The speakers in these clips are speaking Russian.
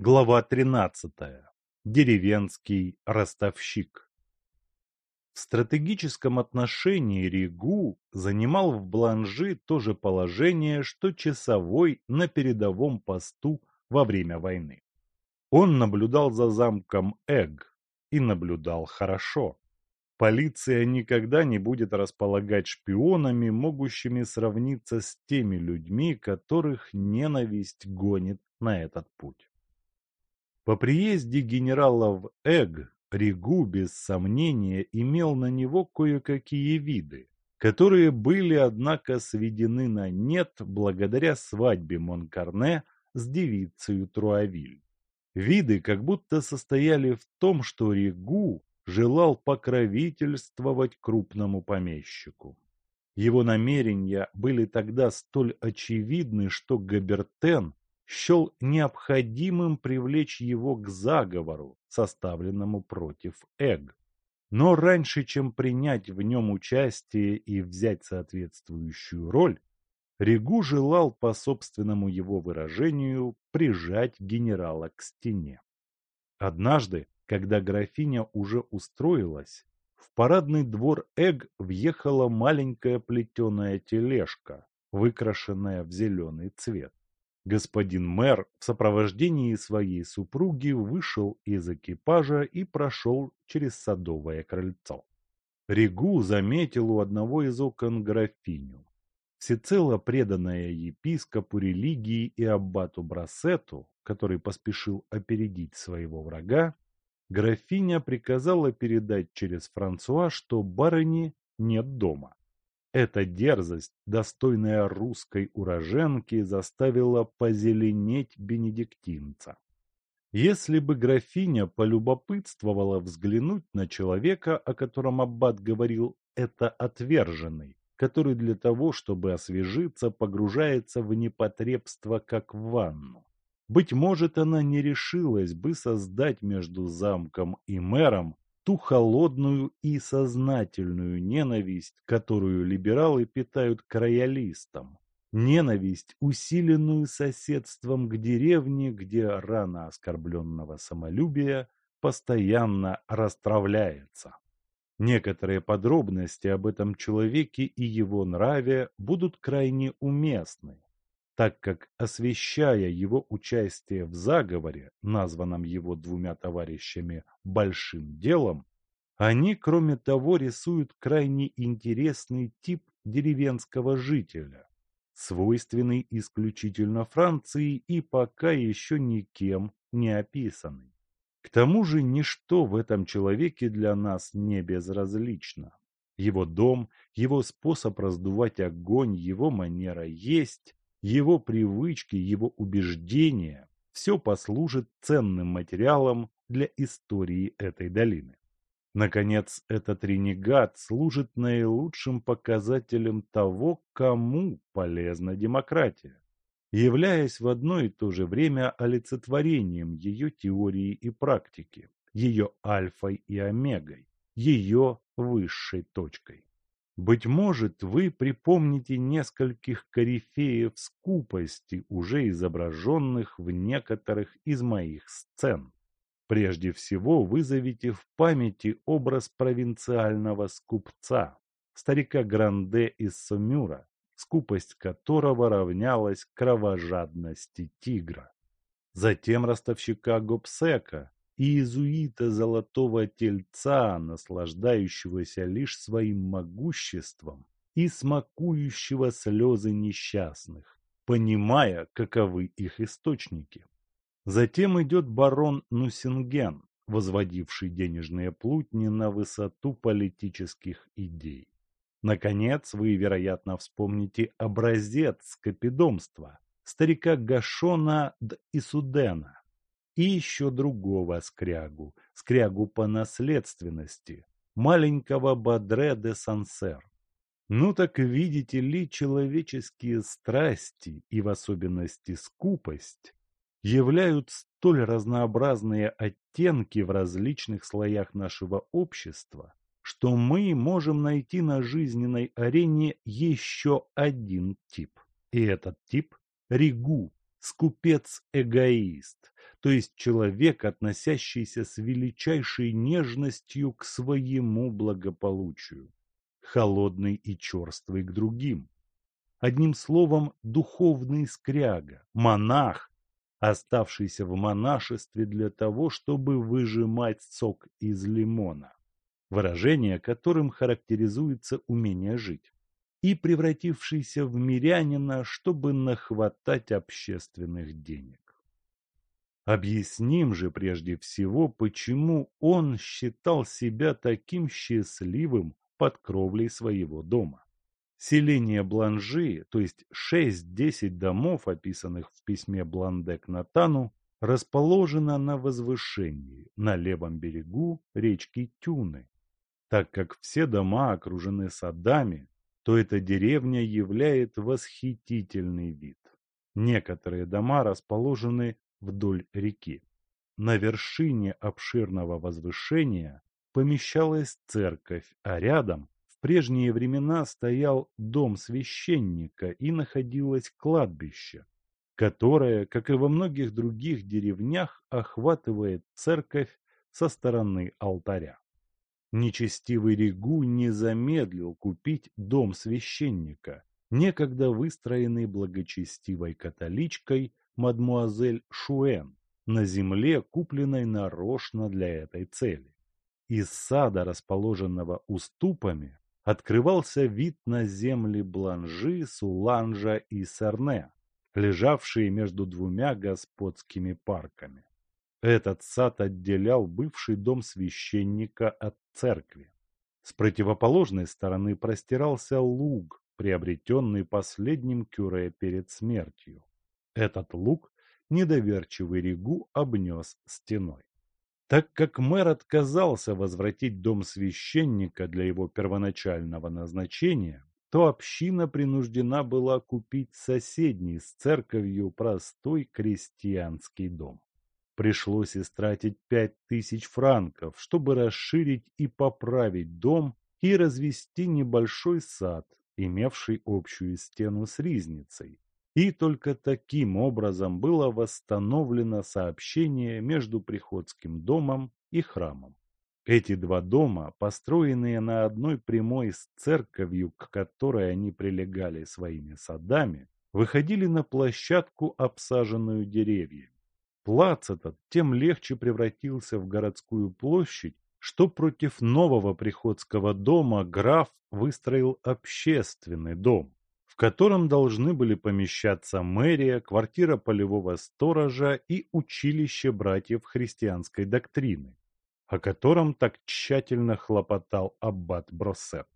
Глава 13. Деревенский ростовщик. В стратегическом отношении Ригу занимал в Бланжи то же положение, что часовой на передовом посту во время войны. Он наблюдал за замком Эг и наблюдал хорошо. Полиция никогда не будет располагать шпионами, могущими сравниться с теми людьми, которых ненависть гонит на этот путь. По приезде генерала в Эг Ригу без сомнения имел на него кое-какие виды, которые были, однако, сведены на нет благодаря свадьбе Монкарне с девицей Труавиль. Виды как будто состояли в том, что Ригу желал покровительствовать крупному помещику. Его намерения были тогда столь очевидны, что Габертен счел необходимым привлечь его к заговору, составленному против Эг. Но раньше, чем принять в нем участие и взять соответствующую роль, Ригу желал, по собственному его выражению, прижать генерала к стене. Однажды, когда графиня уже устроилась, в парадный двор Эг въехала маленькая плетеная тележка, выкрашенная в зеленый цвет. Господин мэр в сопровождении своей супруги вышел из экипажа и прошел через садовое крыльцо. Ригу заметил у одного из окон графиню. Всецело преданная епископу религии и аббату Брасету, который поспешил опередить своего врага, графиня приказала передать через Франсуа, что барыни нет дома. Эта дерзость, достойная русской уроженки, заставила позеленеть бенедиктинца. Если бы графиня полюбопытствовала взглянуть на человека, о котором аббат говорил, это отверженный, который для того, чтобы освежиться, погружается в непотребство, как в ванну. Быть может, она не решилась бы создать между замком и мэром ту холодную и сознательную ненависть, которую либералы питают к роялистам. Ненависть, усиленную соседством к деревне, где рана оскорбленного самолюбия постоянно расстравляется. Некоторые подробности об этом человеке и его нраве будут крайне уместны, так как, освещая его участие в заговоре, названном его двумя товарищами «большим делом», они, кроме того, рисуют крайне интересный тип деревенского жителя, свойственный исключительно Франции и пока еще никем не описанный. К тому же ничто в этом человеке для нас не безразлично. Его дом, его способ раздувать огонь, его манера есть, его привычки, его убеждения – все послужит ценным материалом для истории этой долины. Наконец, этот ренегат служит наилучшим показателем того, кому полезна демократия, являясь в одно и то же время олицетворением ее теории и практики, ее альфой и омегой, ее высшей точкой. Быть может, вы припомните нескольких корифеев скупости, уже изображенных в некоторых из моих сцен. Прежде всего вызовите в памяти образ провинциального скупца, старика Гранде из Сомюра, скупость которого равнялась кровожадности тигра. Затем ростовщика Гобсека, иезуита Золотого Тельца, наслаждающегося лишь своим могуществом и смакующего слезы несчастных, понимая, каковы их источники. Затем идет барон Нусинген, возводивший денежные плутни на высоту политических идей. Наконец, вы, вероятно, вспомните образец скопидомства старика Гашона Д. Исудена, и еще другого скрягу, скрягу по наследственности, маленького Бадре де Сансер. Ну так видите ли, человеческие страсти и в особенности скупость являют столь разнообразные оттенки в различных слоях нашего общества, что мы можем найти на жизненной арене еще один тип. И этот тип – Ригу, скупец-эгоист, то есть человек, относящийся с величайшей нежностью к своему благополучию, холодный и черствый к другим. Одним словом, духовный скряга, монах, оставшийся в монашестве для того, чтобы выжимать сок из лимона, выражение которым характеризуется умение жить, и превратившийся в мирянина, чтобы нахватать общественных денег. Объясним же прежде всего, почему он считал себя таким счастливым под кровлей своего дома. Селение Бланжи, то есть 6-10 домов, описанных в письме Бланде к Натану, расположено на возвышении, на левом берегу речки Тюны. Так как все дома окружены садами, то эта деревня являет восхитительный вид. Некоторые дома расположены вдоль реки. На вершине обширного возвышения помещалась церковь, а рядом в прежние времена стоял дом священника и находилось кладбище, которое, как и во многих других деревнях, охватывает церковь со стороны алтаря. Нечестивый Ригу не замедлил купить дом священника, некогда выстроенный благочестивой католичкой мадмуазель Шуэн на земле, купленной нарочно для этой цели. Из сада, расположенного уступами, открывался вид на земли Бланжи, Суланжа и Сарне, лежавшие между двумя господскими парками. Этот сад отделял бывший дом священника от церкви. С противоположной стороны простирался луг, приобретенный последним кюре перед смертью. Этот луг недоверчивый Ригу обнес стеной. Так как мэр отказался возвратить дом священника для его первоначального назначения, то община принуждена была купить соседний с церковью простой крестьянский дом. Пришлось истратить пять тысяч франков, чтобы расширить и поправить дом и развести небольшой сад, имевший общую стену с ризницей, и только таким образом было восстановлено сообщение между Приходским домом и храмом. Эти два дома, построенные на одной прямой с церковью, к которой они прилегали своими садами, выходили на площадку, обсаженную деревьями. Плац этот тем легче превратился в городскую площадь, что против нового приходского дома граф выстроил общественный дом, котором должны были помещаться мэрия, квартира полевого сторожа и училище братьев христианской доктрины, о котором так тщательно хлопотал аббат Броссет.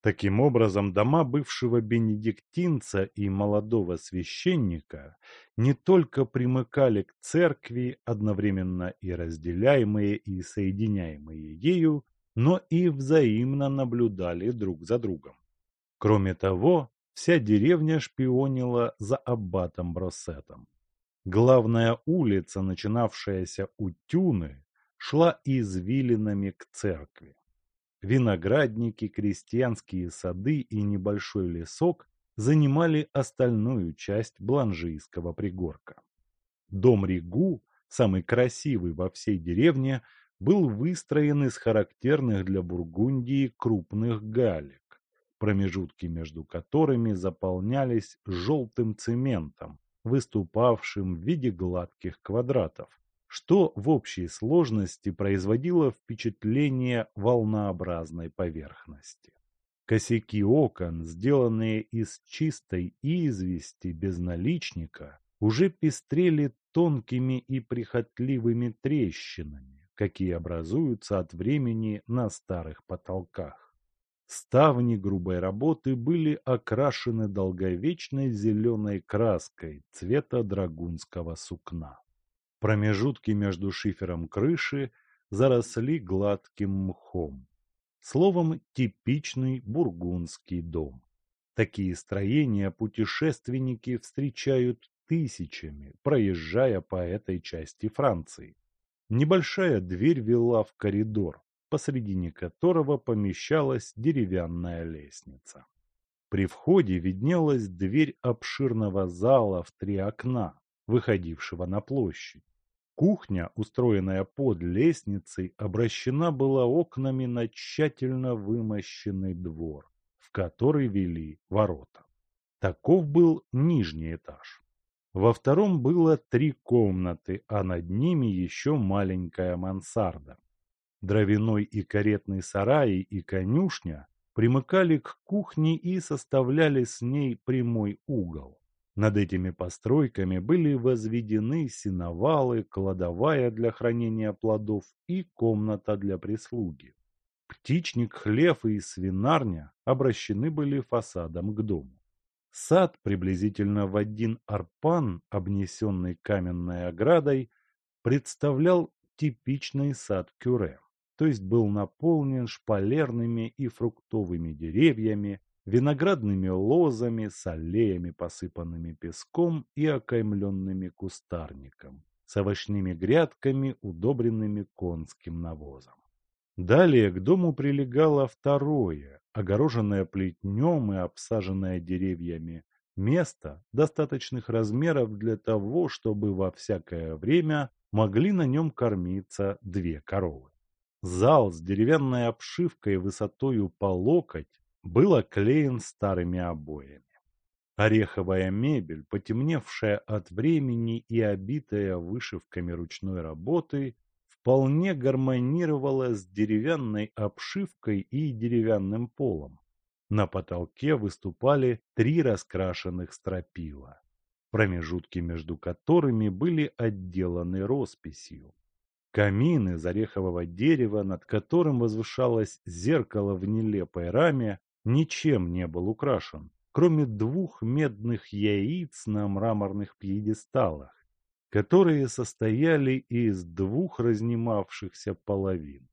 Таким образом, дома бывшего бенедиктинца и молодого священника не только примыкали к церкви, одновременно и разделяемые и соединяемые ею, но и взаимно наблюдали друг за другом. Кроме того, Вся деревня шпионила за аббатом Броссетом. Главная улица, начинавшаяся у Тюны, шла извилинами к церкви. Виноградники, крестьянские сады и небольшой лесок занимали остальную часть Бланжийского пригорка. Дом Ригу, самый красивый во всей деревне, был выстроен из характерных для Бургундии крупных галек промежутки между которыми заполнялись желтым цементом, выступавшим в виде гладких квадратов, что в общей сложности производило впечатление волнообразной поверхности. Косяки окон, сделанные из чистой извести без наличника, уже пестрели тонкими и прихотливыми трещинами, какие образуются от времени на старых потолках. Ставни грубой работы были окрашены долговечной зеленой краской цвета драгунского сукна. Промежутки между шифером крыши заросли гладким мхом. Словом, типичный бургундский дом. Такие строения путешественники встречают тысячами, проезжая по этой части Франции. Небольшая дверь вела в коридор, посредине которого помещалась деревянная лестница. При входе виднелась дверь обширного зала в три окна, выходившего на площадь. Кухня, устроенная под лестницей, обращена была окнами на тщательно вымощенный двор, в который вели ворота. Таков был нижний этаж. Во втором было три комнаты, а над ними еще маленькая мансарда. Дровяной и каретный сараи и конюшня примыкали к кухне и составляли с ней прямой угол. Над этими постройками были возведены сеновалы, кладовая для хранения плодов и комната для прислуги. Птичник, хлев и свинарня обращены были фасадом к дому. Сад приблизительно в один арпан, обнесенный каменной оградой, представлял типичный сад кюре, то есть был наполнен шпалерными и фруктовыми деревьями, виноградными лозами с аллеями, посыпанными песком и окаймленными кустарником, с овощными грядками, удобренными конским навозом. Далее к дому прилегало второе, огороженное плетнем и обсаженное деревьями, место достаточных размеров для того, чтобы во всякое время могли на нем кормиться две коровы. Зал с деревянной обшивкой высотою по локоть был оклеен старыми обоями. Ореховая мебель, потемневшая от времени и обитая вышивками ручной работы, вполне гармонировала с деревянной обшивкой и деревянным полом. На потолке выступали три раскрашенных стропила, промежутки между которыми были отделаны росписью. Камин из орехового дерева, над которым возвышалось зеркало в нелепой раме, ничем не был украшен, кроме двух медных яиц на мраморных пьедесталах, которые состояли из двух разнимавшихся половин.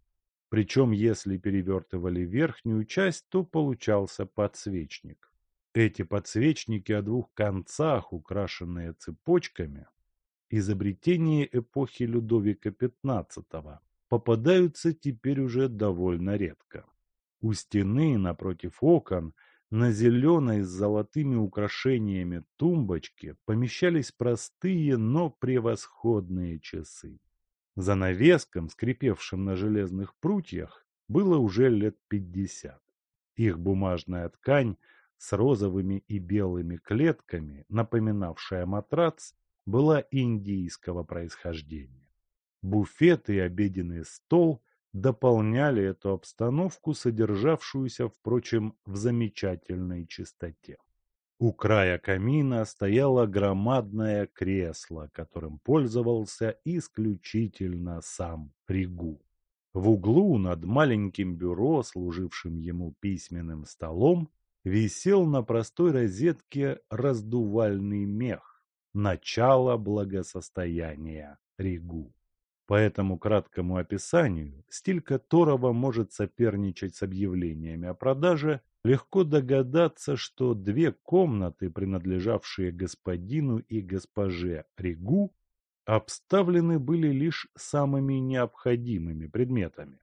Причем, если перевертывали верхнюю часть, то получался подсвечник. Эти подсвечники о двух концах, украшенные цепочками, изобретение эпохи Людовика XV, попадаются теперь уже довольно редко. У стены напротив окон на зеленой с золотыми украшениями тумбочке помещались простые, но превосходные часы. За навеском, скрипевшим на железных прутьях, было уже лет пятьдесят. Их бумажная ткань с розовыми и белыми клетками, напоминавшая матрац, была индийского происхождения. Буфет и обеденный стол дополняли эту обстановку, содержавшуюся, впрочем, в замечательной чистоте. У края камина стояло громадное кресло, которым пользовался исключительно сам Ригу. В углу над маленьким бюро, служившим ему письменным столом, висел на простой розетке раздувальный мех, начало благосостояния Ригу. По этому краткому описанию, стиль которого может соперничать с объявлениями о продаже, легко догадаться, что две комнаты, принадлежавшие господину и госпоже Ригу, обставлены были лишь самыми необходимыми предметами.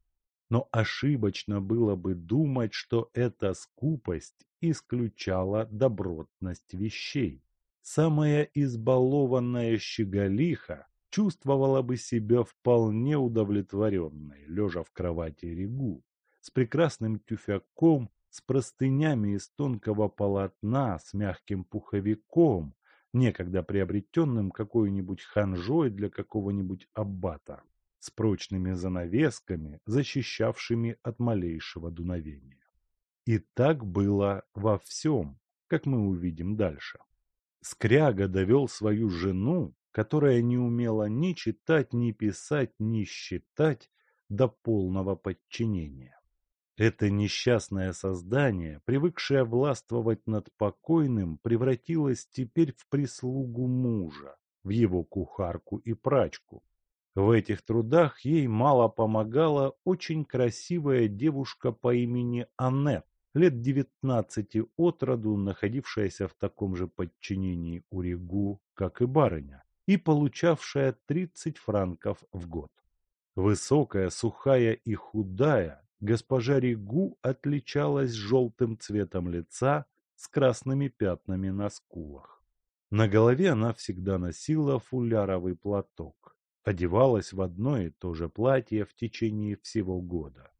Но ошибочно было бы думать, что эта скупость исключала добротность вещей. Самая избалованная щеголиха чувствовала бы себя вполне удовлетворенной, лежа в кровати Ригу, с прекрасным тюфяком, с простынями из тонкого полотна, с мягким пуховиком, некогда приобретенным какой-нибудь ханжой для какого-нибудь аббата, с прочными занавесками, защищавшими от малейшего дуновения. И так было во всем, как мы увидим дальше. Скряга довел свою жену которая не умела ни читать, ни писать, ни считать до полного подчинения. Это несчастное создание, привыкшее властвовать над покойным, превратилось теперь в прислугу мужа, в его кухарку и прачку. В этих трудах ей мало помогала очень красивая девушка по имени Аннет, лет девятнадцати от роду, находившаяся в таком же подчинении у Ригу, как и барыня, и получавшая 30 франков в год. Высокая, сухая и худая, госпожа Ригу отличалась желтым цветом лица с красными пятнами на скулах. На голове она всегда носила фуляровый платок. одевалась в одно и то же платье в течение всего года,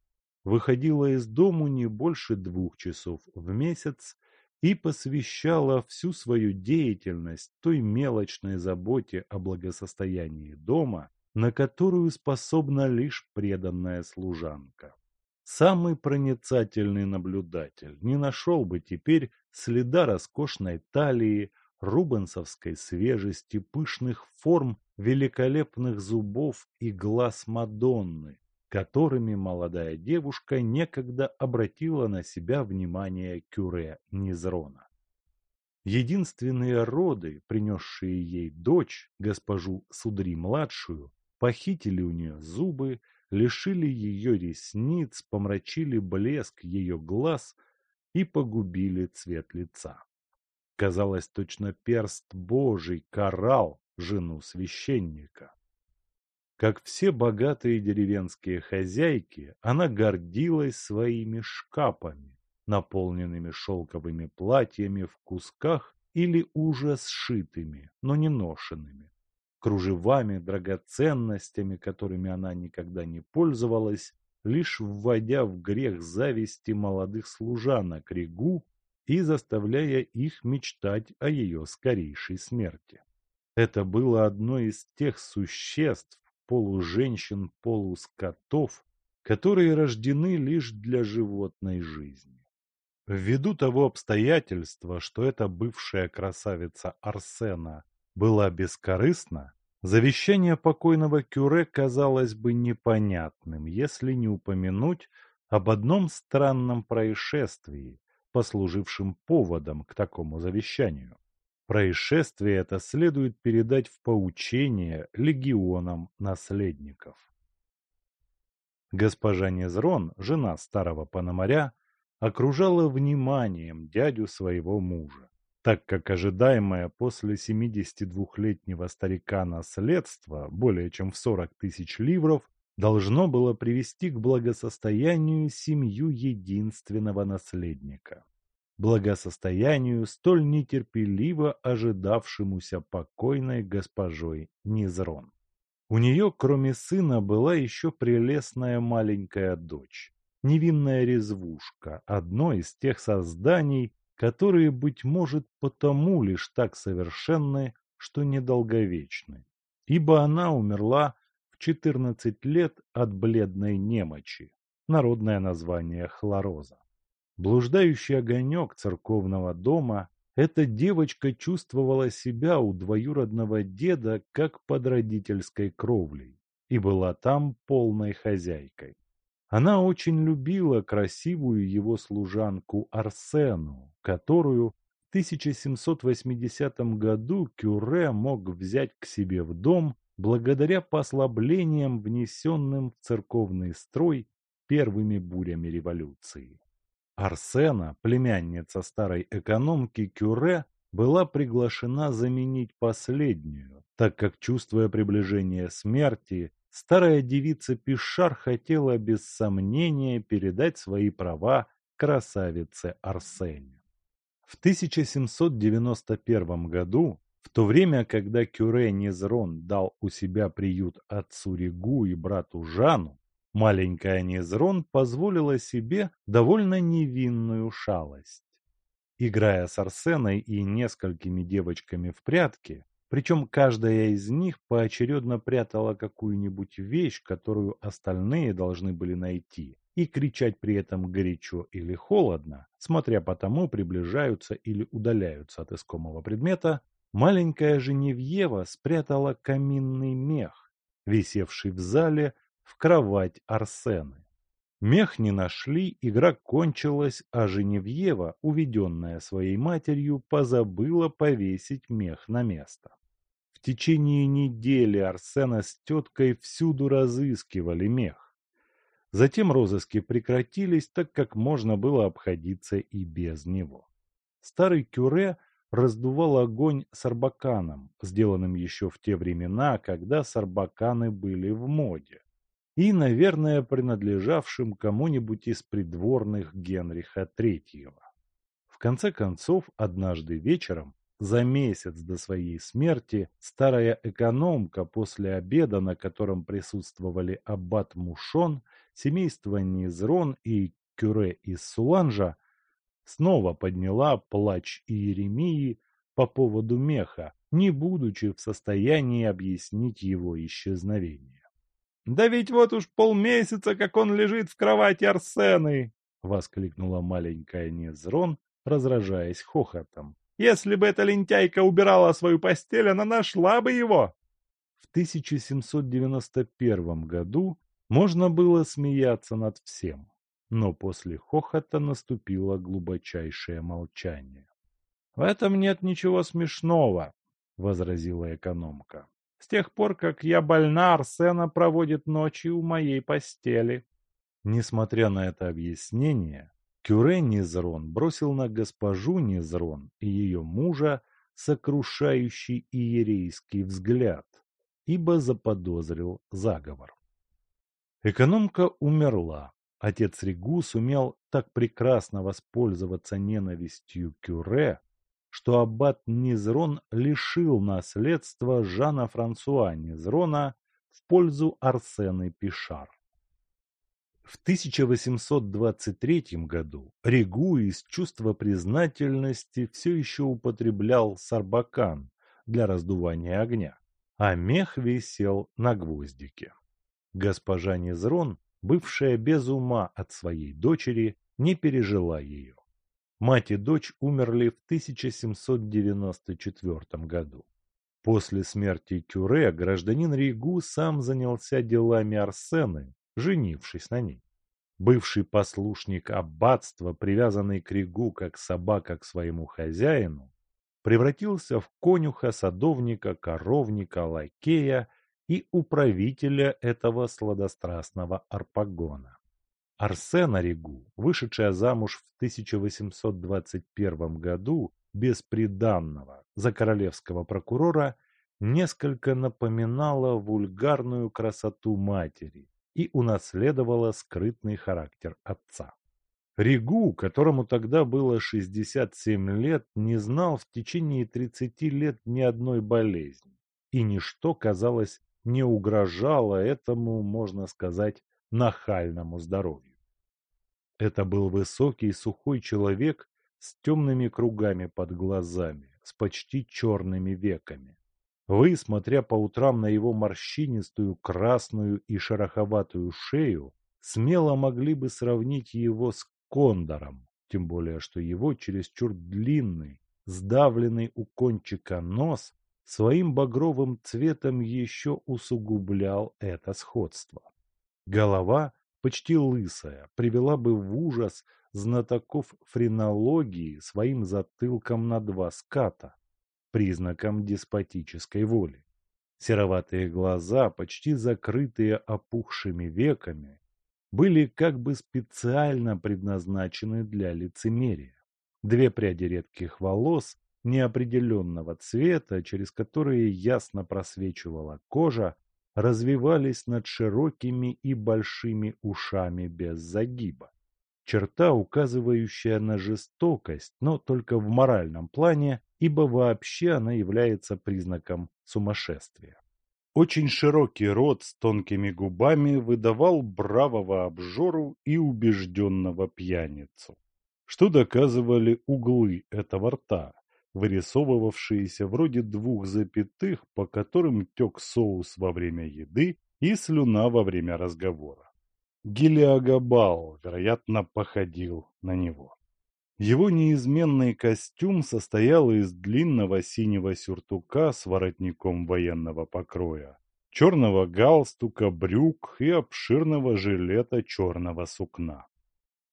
выходила из дому не больше двух часов в месяц и посвящала всю свою деятельность той мелочной заботе о благосостоянии дома, на которую способна лишь преданная служанка. Самый проницательный наблюдатель не нашел бы теперь следа роскошной талии, рубенсовской свежести, пышных форм, великолепных зубов и глаз Мадонны, которыми молодая девушка некогда обратила на себя внимание Кюре Низрона. Единственные роды, принесшие ей дочь, госпожу Судри-младшую, похитили у нее зубы, лишили ее ресниц, помрачили блеск ее глаз и погубили цвет лица. Казалось, точно перст Божий карал жену священника. Как все богатые деревенские хозяйки, она гордилась своими шкапами, наполненными шелковыми платьями в кусках или уже сшитыми, но не ношенными, кружевами, драгоценностями, которыми она никогда не пользовалась, лишь вводя в грех зависти молодых служанок Ригу и заставляя их мечтать о ее скорейшей смерти. Это было одно из тех существ, полуженщин, полускотов, которые рождены лишь для животной жизни. Ввиду того обстоятельства, что эта бывшая красавица Арсена была бескорыстна, завещание покойного Кюре казалось бы непонятным, если не упомянуть об одном странном происшествии, послужившем поводом к такому завещанию. Происшествие это следует передать в поучение легионам наследников. Госпожа Незрон, жена старого пономаря, окружала вниманием дядю своего мужа так как ожидаемое после 72-летнего старика наследство более чем в 40 тысяч ливров должно было привести к благосостоянию семью единственного наследника. Благосостоянию, столь нетерпеливо ожидавшемуся покойной госпожой Низрон. У нее, кроме сына, была еще прелестная маленькая дочь, невинная резвушка, одно из тех созданий, которые, быть может, потому лишь так совершенны, что недолговечны. Ибо она умерла в 14 лет от бледной немочи, народное название хлороза. Блуждающий огонек церковного дома, эта девочка чувствовала себя у двоюродного деда как под родительской кровлей и была там полной хозяйкой. Она очень любила красивую его служанку Арсену, которую в 1780 году Кюре мог взять к себе в дом благодаря послаблениям, внесенным в церковный строй первыми бурями революции. Арсена, племянница старой экономки Кюре, была приглашена заменить последнюю, так как, чувствуя приближение смерти, старая девица Пишар хотела без сомнения передать свои права красавице Арсене. В 1791 году, в то время, когда Кюре Незрон дал у себя приют отцу Ригу и брату Жану, маленькая Незрон позволила себе довольно невинную шалость. Играя с Арсеной и несколькими девочками в прятки, причем каждая из них поочередно прятала какую-нибудь вещь, которую остальные должны были найти, и кричать при этом горячо или холодно, смотря по тому, приближаются или удаляются от искомого предмета, маленькая Женевьева спрятала каминный мех, висевший в зале в кровать Арсены. Мех не нашли, игра кончилась, а Женевьева, уведенная своей матерью, позабыла повесить мех на место течение недели Арсена с теткой всюду разыскивали мех. Затем розыски прекратились, так как можно было обходиться и без него. Старый Кюре раздувал огонь сарбаканом, сделанным еще в те времена, когда сарбаканы были в моде, и, наверное, принадлежавшим кому-нибудь из придворных Генриха III. В конце концов, однажды вечером, за месяц до своей смерти старая экономка после обеда, на котором присутствовали аббат Мушон, семейство Низрон и Кюре из Суланжа, снова подняла плач Иеремии по поводу меха, не будучи в состоянии объяснить его исчезновение. «Да ведь вот уж полмесяца, как он лежит в кровати Арсены!» — воскликнула маленькая Незрон, разражаясь хохотом. «Если бы эта лентяйка убирала свою постель, она нашла бы его!» В 1791 году можно было смеяться над всем, но после хохота наступило глубочайшее молчание. «В этом нет ничего смешного», — возразила экономка. «С тех пор, как я больна, Арсена проводит ночи у моей постели». Несмотря на это объяснение, Кюре Низрон бросил на госпожу Низрон и ее мужа сокрушающий иерейский взгляд, ибо заподозрил заговор. Экономка умерла. Отец Ригу сумел так прекрасно воспользоваться ненавистью Кюре, что аббат Низрон лишил наследства Жана Франсуа Низрона в пользу Арсены Пишар. В 1823 году Ригу из чувства признательности все еще употреблял сарбакан для раздувания огня, а мех висел на гвоздике. Госпожа Низрон, бывшая без ума от своей дочери, не пережила ее. Мать и дочь умерли в 1794 году. После смерти Кюре гражданин Ригу сам занялся делами Арсены, женившись на ней. Бывший послушник аббатства, привязанный к Ригу как собака к своему хозяину, превратился в конюха, садовника, коровника, лакея и управителя этого сладострастного арпагона. Арсена Ригу, вышедшая замуж в 1821 году без приданного за королевского прокурора, несколько напоминала вульгарную красоту матери и унаследовала скрытный характер отца. Ригу, которому тогда было 67 лет, не знал в течение 30 лет ни одной болезни, и ничто, казалось, не угрожало этому, можно сказать, нахальному здоровью. Это был высокий сухой человек с темными кругами под глазами, с почти черными веками. Вы, смотря по утрам на его морщинистую, красную и шероховатую шею, смело могли бы сравнить его с кондором, тем более что его чересчур длинный, сдавленный у кончика нос своим багровым цветом еще усугублял это сходство. Голова, почти лысая, привела бы в ужас знатоков френологии своим затылком на два ската, признаком деспотической воли. Сероватые глаза, почти закрытые опухшими веками, были как бы специально предназначены для лицемерия. Две пряди редких волос неопределенного цвета, через которые ясно просвечивала кожа, развивались над широкими и большими ушами без загиба. Черта, указывающая на жестокость, но только в моральном плане, ибо вообще она является признаком сумасшествия. Очень широкий рот с тонкими губами выдавал бравого обжору и убежденного пьяницу, что доказывали углы этого рта, вырисовывавшиеся вроде двух запятых, по которым тек соус во время еды и слюна во время разговора. Гелиагабал, вероятно, походил на него. Его неизменный костюм состоял из длинного синего сюртука с воротником военного покроя, черного галстука, брюк и обширного жилета черного сукна.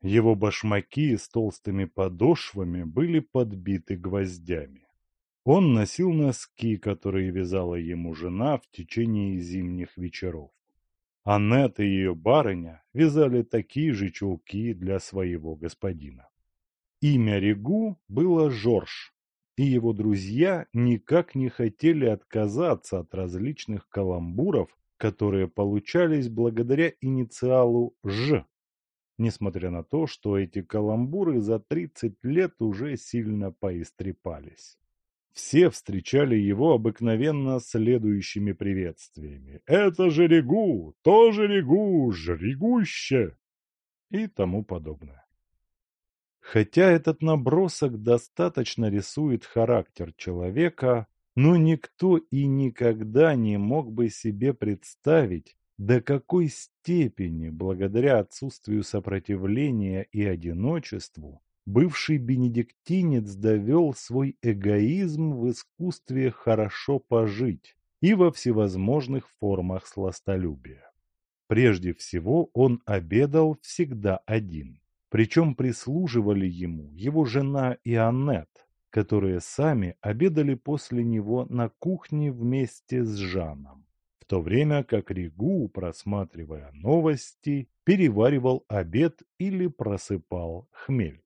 Его башмаки с толстыми подошвами были подбиты гвоздями. Он носил носки, которые вязала ему жена в течение зимних вечеров. Аннет и ее барыня вязали такие же чулки для своего господина. Имя Регу было Жорж, и его друзья никак не хотели отказаться от различных каламбуров, которые получались благодаря инициалу «Ж», несмотря на то, что эти каламбуры за 30 лет уже сильно поистрепались. Все встречали его обыкновенно следующими приветствиями. «Это же Регу! Тоже Регу! Жригуще!» и тому подобное. Хотя этот набросок достаточно рисует характер человека, но никто и никогда не мог бы себе представить, до какой степени, благодаря отсутствию сопротивления и одиночеству, бывший бенедиктинец довел свой эгоизм в искусстве хорошо пожить и во всевозможных формах сластолюбия. Прежде всего он обедал всегда один, причем прислуживали ему его жена и Аннет, которые сами обедали после него на кухне вместе с Жаном, то время как Ригу, просматривая новости, переваривал обед или просыпал хмель.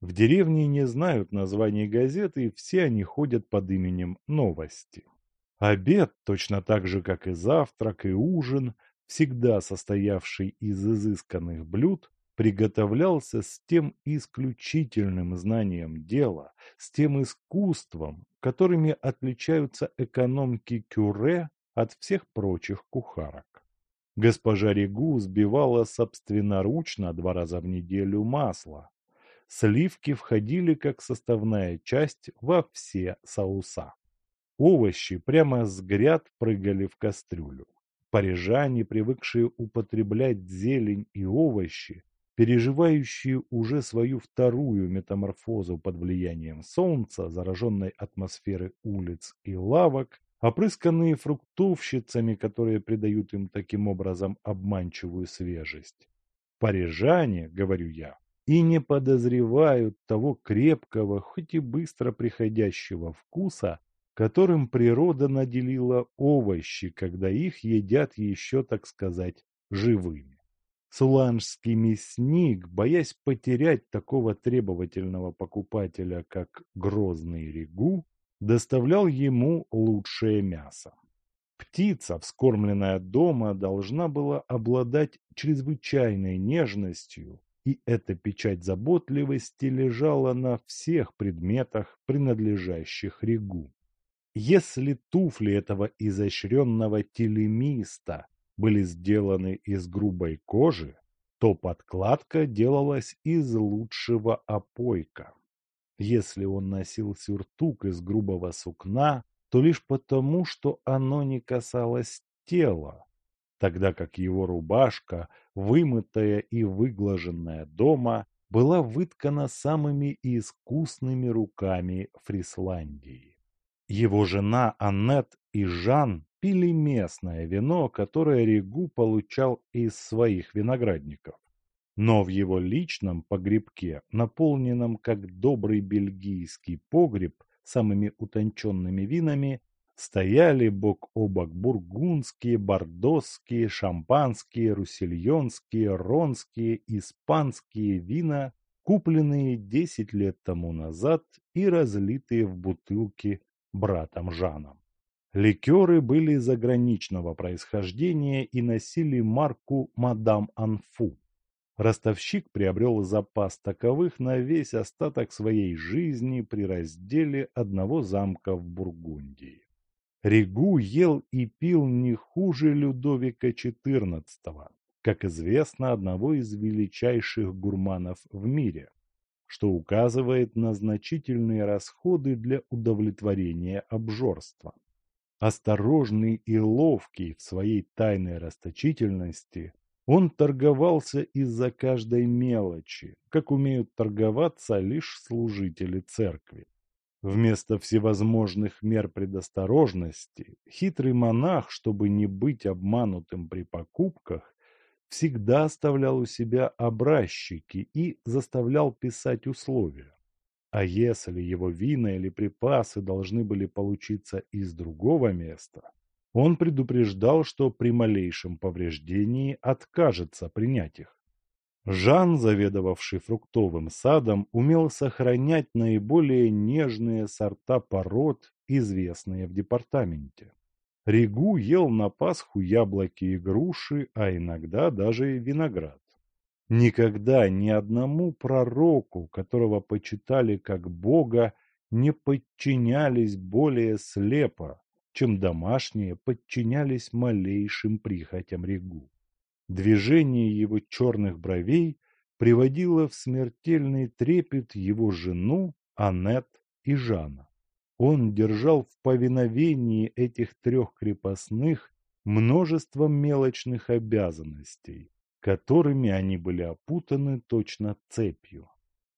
В деревне не знают названий газеты, и все они ходят под именем «Новости». Обед, точно так же, как и завтрак и ужин, всегда состоявший из изысканных блюд, приготовлялся с тем исключительным знанием дела, с тем искусством, которыми отличаются экономки Кюре от всех прочих кухарок. Госпожа Регу сбивала собственноручно два раза в неделю масло, Сливки входили как составная часть во все соуса. Овощи прямо с гряд прыгали в кастрюлю. Парижане, привыкшие употреблять зелень и овощи, переживающие уже свою вторую метаморфозу под влиянием солнца, зараженной атмосферы улиц и лавок, опрысканные фруктовщицами, которые придают им таким образом обманчивую свежесть. Парижане, говорю я, и не подозревают того крепкого, хоть и быстро приходящего вкуса, которым природа наделила овощи, когда их едят еще, так сказать, живыми. Суланжский мясник, боясь потерять такого требовательного покупателя, как грозный регу, доставлял ему лучшее мясо. Птица, вскормленная дома, должна была обладать чрезвычайной нежностью, и эта печать заботливости лежала на всех предметах, принадлежащих Ригу. Если туфли этого изощренного телемиста были сделаны из грубой кожи, то подкладка делалась из лучшего опойка. Если он носил сюртук из грубого сукна, то лишь потому, что оно не касалось тела, тогда как его рубашка, вымытая и выглаженная дома, была выткана самыми искусными руками Фрисландии. Его жена Аннет и Жан пили местное вино, которое Ригу получал из своих виноградников. Но в его личном погребке, наполненном как добрый бельгийский погреб самыми утонченными винами, стояли бок о бок бургундские, бордосские, шампанские, руссельонские, ронские, испанские вина, купленные десять лет тому назад и разлитые в бутылки братом Жаном. Ликеры были заграничного происхождения и носили марку «Мадам Анфу». Ростовщик приобрел запас таковых на весь остаток своей жизни при разделе одного замка в Бургундии. Ригу ел и пил не хуже Людовика XIV, как известно, одного из величайших гурманов в мире, что указывает на значительные расходы для удовлетворения обжорства. Осторожный и ловкий в своей тайной расточительности, он торговался из-за каждой мелочи, как умеют торговаться лишь служители церкви. Вместо всевозможных мер предосторожности, хитрый монах, чтобы не быть обманутым при покупках, всегда оставлял у себя образчики и заставлял писать условия. А если его вина или припасы должны были получиться из другого места, он предупреждал, что при малейшем повреждении откажется принять их. Жан, заведовавший фруктовым садом, умел сохранять наиболее нежные сорта пород, известные в департаменте. Ригу ел на Пасху яблоки и груши, а иногда даже и виноград. Никогда ни одному пророку, которого почитали как Бога, не подчинялись более слепо, чем домашние подчинялись малейшим прихотям Регу. Движение его черных бровей приводило в смертельный трепет его жену, Аннет и Жана. Он держал в повиновении этих трех крепостных множество мелочных обязанностей, которыми они были опутаны точно цепью.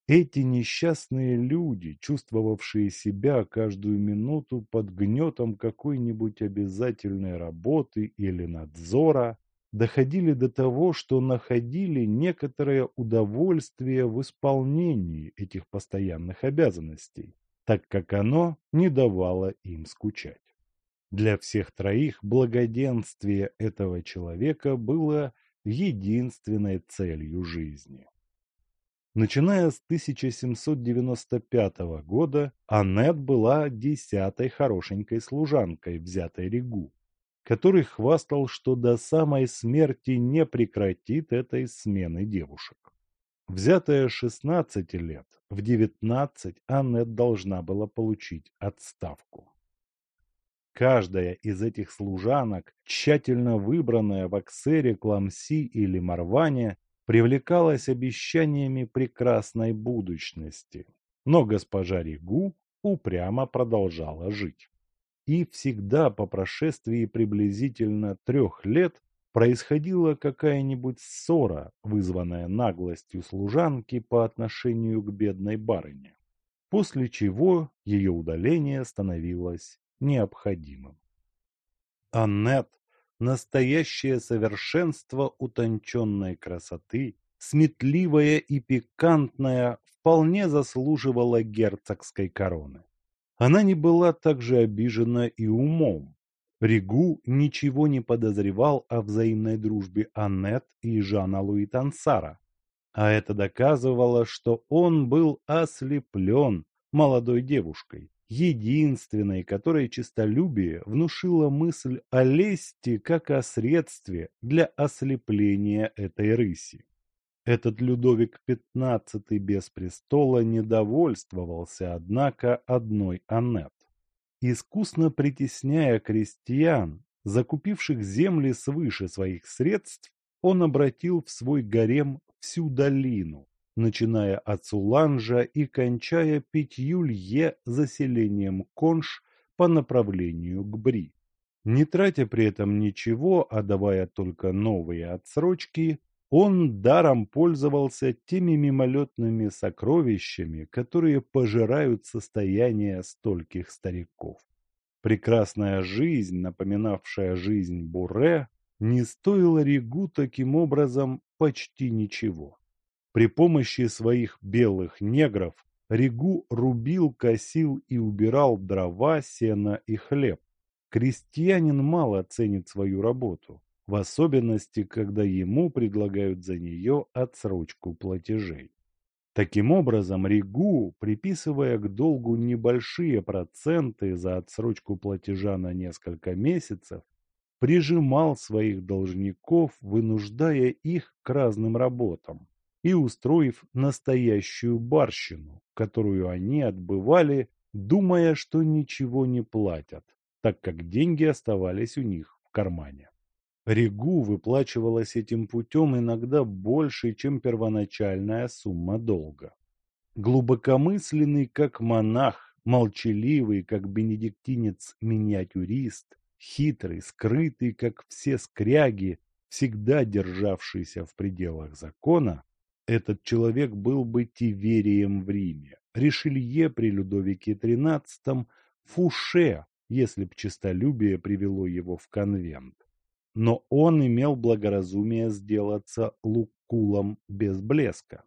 Эти несчастные люди, чувствовавшие себя каждую минуту под гнетом какой-нибудь обязательной работы или надзора, доходили до того, что находили некоторое удовольствие в исполнении этих постоянных обязанностей, так как оно не давало им скучать. Для всех троих благоденствие этого человека было единственной целью жизни. Начиная с 1795 года, Аннет была десятой хорошенькой служанкой, взятой Ригу, который хвастал, что до самой смерти не прекратит этой смены девушек. Взятая 16 лет, в 19 Аннет должна была получить отставку. Каждая из этих служанок, тщательно выбранная в Аксере, Кламси или Марване, привлекалась обещаниями прекрасной будущности. Но госпожа Ригу упрямо продолжала жить. И всегда по прошествии приблизительно трех лет происходила какая-нибудь ссора, вызванная наглостью служанки по отношению к бедной барыне, после чего ее удаление становилось необходимым. Аннет настоящее совершенство утонченной красоты, сметливая и пикантная, вполне заслуживала герцогской короны. Она не была также обижена и умом. Ригу ничего не подозревал о взаимной дружбе Аннет и Жана Луи Тансара, а это доказывало, что он был ослеплен молодой девушкой, единственной, которой честолюбие внушило мысль о лести как о средстве для ослепления этой рыси. Этот Людовик XV без престола недовольствовался, однако, одной Аннет. Искусно притесняя крестьян, закупивших земли свыше своих средств, он обратил в свой гарем всю долину, начиная от Суланжа и кончая пятью лье заселением Конш по направлению к Бри. Не тратя при этом ничего, а давая только новые отсрочки, он даром пользовался теми мимолетными сокровищами, которые пожирают состояние стольких стариков. Прекрасная жизнь, напоминавшая жизнь Буре, не стоила Ригу таким образом почти ничего. При помощи своих белых негров Ригу рубил, косил и убирал дрова, сено и хлеб. Крестьянин мало ценит свою работу, в особенности, когда ему предлагают за нее отсрочку платежей. Таким образом, Ригу, приписывая к долгу небольшие проценты за отсрочку платежа на несколько месяцев, прижимал своих должников, вынуждая их к разным работам и устроив настоящую барщину, которую они отбывали, думая, что ничего не платят, так как деньги оставались у них в кармане. Ригу выплачивалась этим путем иногда больше, чем первоначальная сумма долга. Глубокомысленный, как монах, молчаливый, как бенедиктинец-миниатюрист, хитрый, скрытый, как все скряги, всегда державшийся в пределах закона, этот человек был бы Тиверием в Риме, Ришелье при Людовике XIII, Фуше, если б честолюбие привело его в конвент. Но он имел благоразумие сделаться лукулом без блеска,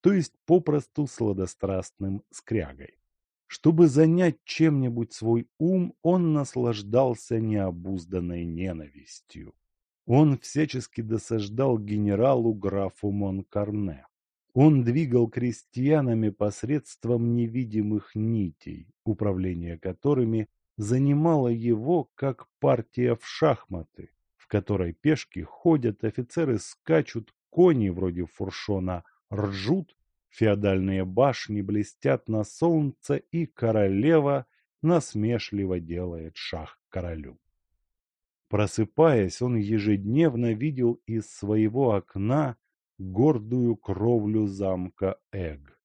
то есть попросту сладострастным скрягой. Чтобы занять чем-нибудь свой ум, он наслаждался необузданной ненавистью. Он всячески досаждал генералу графу Монкарне. Он двигал крестьянами посредством невидимых нитей, управление которыми занимало его как партия в шахматы, в которой пешки ходят, офицеры скачут, кони вроде фуршона ржут, Феодальные башни блестят на солнце, и королева насмешливо делает шаг королю. Просыпаясь, он ежедневно видел из своего окна гордую кровлю замка Эг,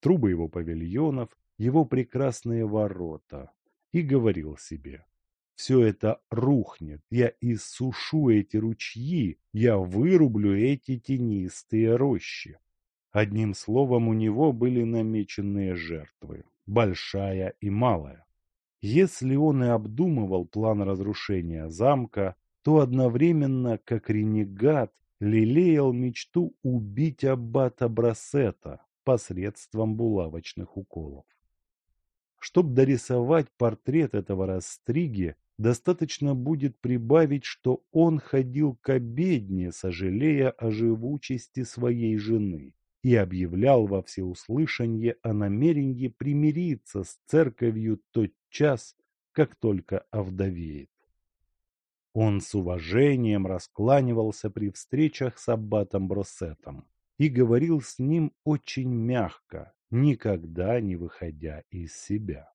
трубы его павильонов, его прекрасные ворота, и говорил себе, все это рухнет, я иссушу эти ручьи, я вырублю эти тенистые рощи. Одним словом, у него были намеченные жертвы, большая и малая. Если он и обдумывал план разрушения замка, то одновременно, как ренегат, лелеял мечту убить аббата Брасета посредством булавочных уколов. Чтобы дорисовать портрет этого Растриги, достаточно будет прибавить, что он ходил к обедне, сожалея о живучести своей жены, и объявлял во всеуслышание о намерении примириться с церковью тот час, как только овдовеет. Он с уважением раскланивался при встречах с аббатом Бросетом и говорил с ним очень мягко, никогда не выходя из себя.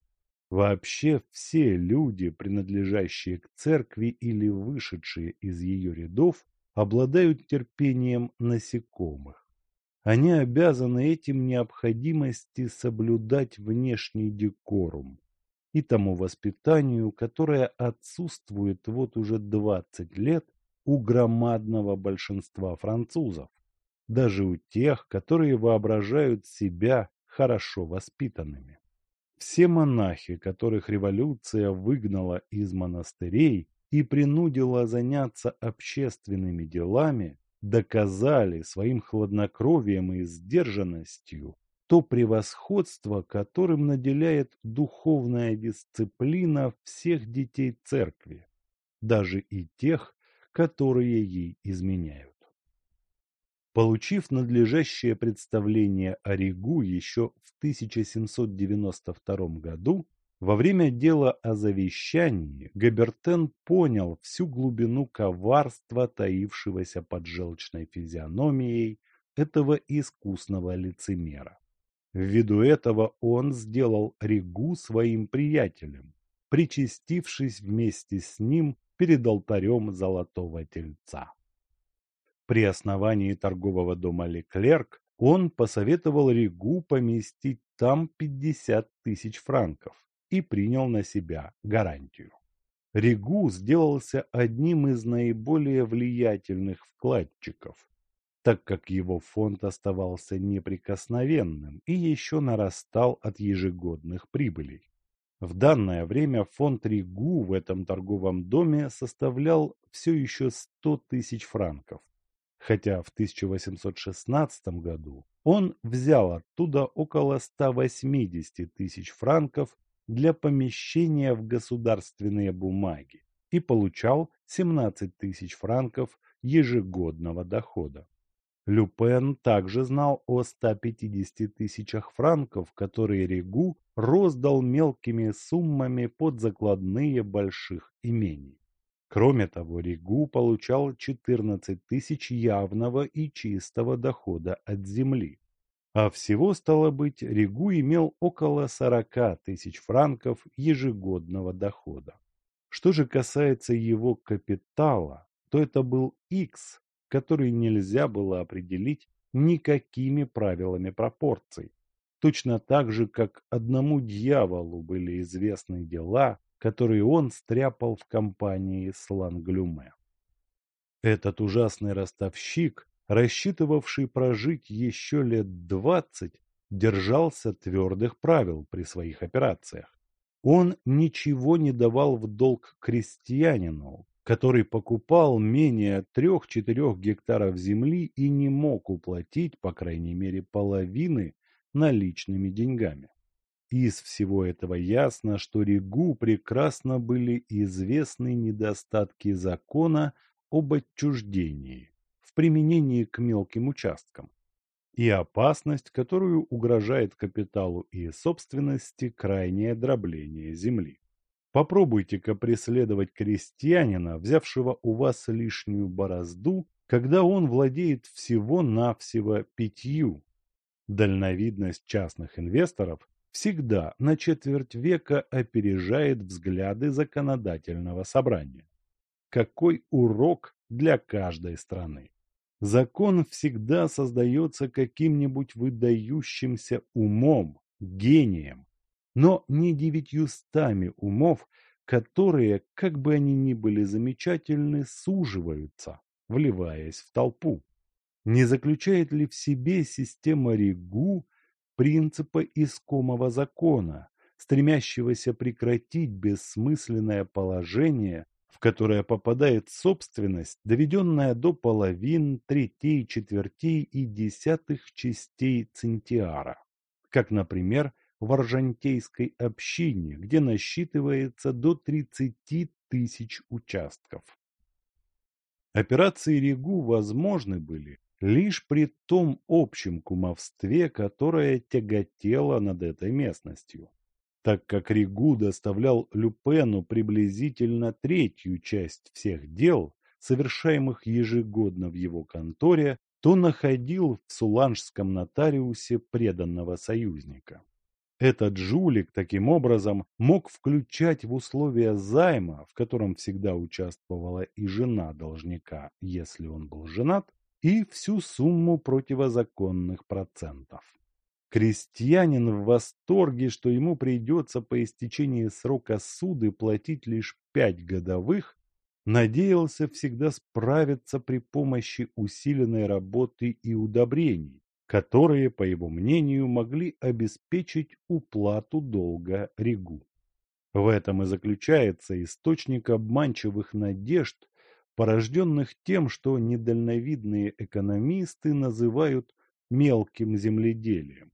Вообще все люди, принадлежащие к церкви или вышедшие из ее рядов, обладают терпением насекомых. Они обязаны этим необходимости соблюдать внешний декорум и тому воспитанию, которое отсутствует вот уже 20 лет у громадного большинства французов, даже у тех, которые воображают себя хорошо воспитанными. Все монахи, которых революция выгнала из монастырей и принудила заняться общественными делами, доказали своим хладнокровием и сдержанностью то превосходство, которым наделяет духовная дисциплина всех детей церкви, даже и тех, которые ей изменяют. Получив надлежащее представление о Ригу еще в 1792 году, во время дела о завещании Габертен понял всю глубину коварства, таившегося под желчной физиономией этого искусного лицемера. Ввиду этого он сделал Ригу своим приятелем, причастившись вместе с ним перед алтарем Золотого Тельца. При основании торгового дома Леклерк он посоветовал Ригу поместить там 50 тысяч франков и принял на себя гарантию. Ригу сделался одним из наиболее влиятельных вкладчиков, так как его фонд оставался неприкосновенным и еще нарастал от ежегодных прибылей. В данное время фонд Ригу в этом торговом доме составлял все еще 100 тысяч франков, хотя в 1816 году он взял оттуда около 180 тысяч франков для помещения в государственные бумаги и получал 17 тысяч франков ежегодного дохода. Люпен также знал о 150 тысячах франков, которые Ригу роздал мелкими суммами под закладные больших имений. Кроме того, Ригу получал 14 тысяч явного и чистого дохода от земли. А всего, стало быть, Ригу имел около 40 тысяч франков ежегодного дохода. Что же касается его капитала, то это был X, который нельзя было определить никакими правилами пропорций. Точно так же, как одному дьяволу были известны дела, которые он стряпал в компании с Ланглюме. Этот ужасный ростовщик рассчитывавший прожить еще лет двадцать, держался твердых правил при своих операциях. Он ничего не давал в долг крестьянину, который покупал менее трех-четырех гектаров земли и не мог уплатить, по крайней мере, половины наличными деньгами. Из всего этого ясно, что Ригу прекрасно были известны недостатки закона об отчуждении, применении к мелким участкам и опасность, которую угрожает капиталу и собственности крайнее дробление земли. Попробуйте-ка преследовать крестьянина, взявшего у вас лишнюю борозду, когда он владеет всего-навсего пятью. Дальновидность частных инвесторов всегда на четверть века опережает взгляды законодательного собрания. Какой урок для каждой страны! Закон всегда создается каким-нибудь выдающимся умом, гением, но не девятьюстами умов, которые, как бы они ни были замечательны, суживаются, вливаясь в толпу. Не заключает ли в себе система Ригу принципа искомого закона, стремящегося прекратить бессмысленное положение, в которое попадает собственность, доведенная до половин, третей, четвертей и десятых частей центиара, как, например, в Аржантейской общине, где насчитывается до 30 тысяч участков. Операции Ригу возможны были лишь при том общем кумовстве, которое тяготело над этой местностью. Так как Ригу доставлял Люпену приблизительно третью часть всех дел, совершаемых ежегодно в его конторе, то находил в Суланжском нотариусе преданного союзника. Этот жулик таким образом мог включать в условия займа, в котором всегда участвовала и жена должника, если он был женат, и всю сумму противозаконных процентов. Крестьянин в восторге, что ему придется по истечении срока суды платить лишь пять годовых, надеялся всегда справиться при помощи усиленной работы и удобрений, которые, по его мнению, могли обеспечить уплату долга Ригу. В этом и заключается источник обманчивых надежд, порожденных тем, что недальновидные экономисты называют мелким земледелием.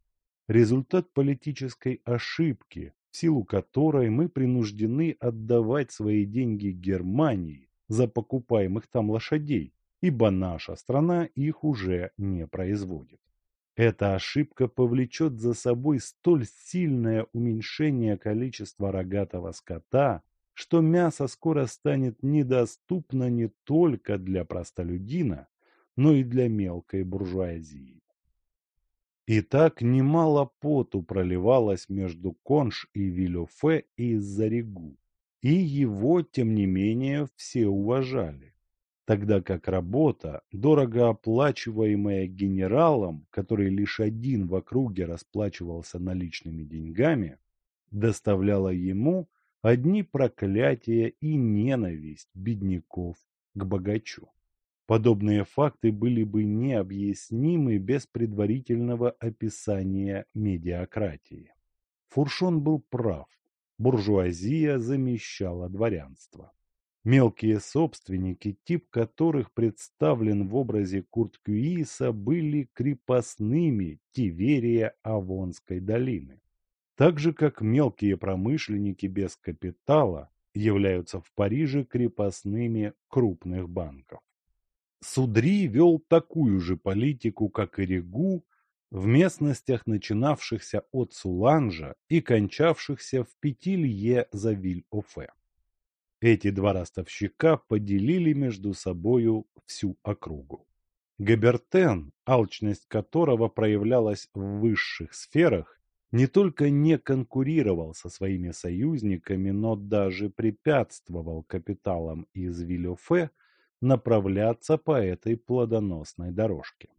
Результат политической ошибки, в силу которой мы принуждены отдавать свои деньги Германии за покупаемых там лошадей, ибо наша страна их уже не производит. Эта ошибка повлечет за собой столь сильное уменьшение количества рогатого скота, что мясо скоро станет недоступно не только для простолюдина, но и для мелкой буржуазии. И так немало поту проливалось между Конш и Вилюфе из-за Ригу, и его, тем не менее, все уважали тогда как работа, дорого оплачиваемая генералом, который лишь один в округе расплачивался наличными деньгами, доставляла ему одни проклятия и ненависть бедняков к богачу. Подобные факты были бы необъяснимы без предварительного описания медиакратии. Фуршон был прав. Буржуазия замещала дворянство. Мелкие собственники, тип которых представлен в образе Курт-Кюиса, были крепостными Тиверия Авонской долины. Так же, как мелкие промышленники без капитала являются в Париже крепостными крупных банков. Судри вел такую же политику, как и Ригу, в местностях, начинавшихся от Суланжа и кончавшихся в Петилье за Виль-Офе. Эти два ростовщика поделили между собою всю округу. Габертен, алчность которого проявлялась в высших сферах, не только не конкурировал со своими союзниками, но даже препятствовал капиталам из Вильофе направляться по этой плодоносной дорожке.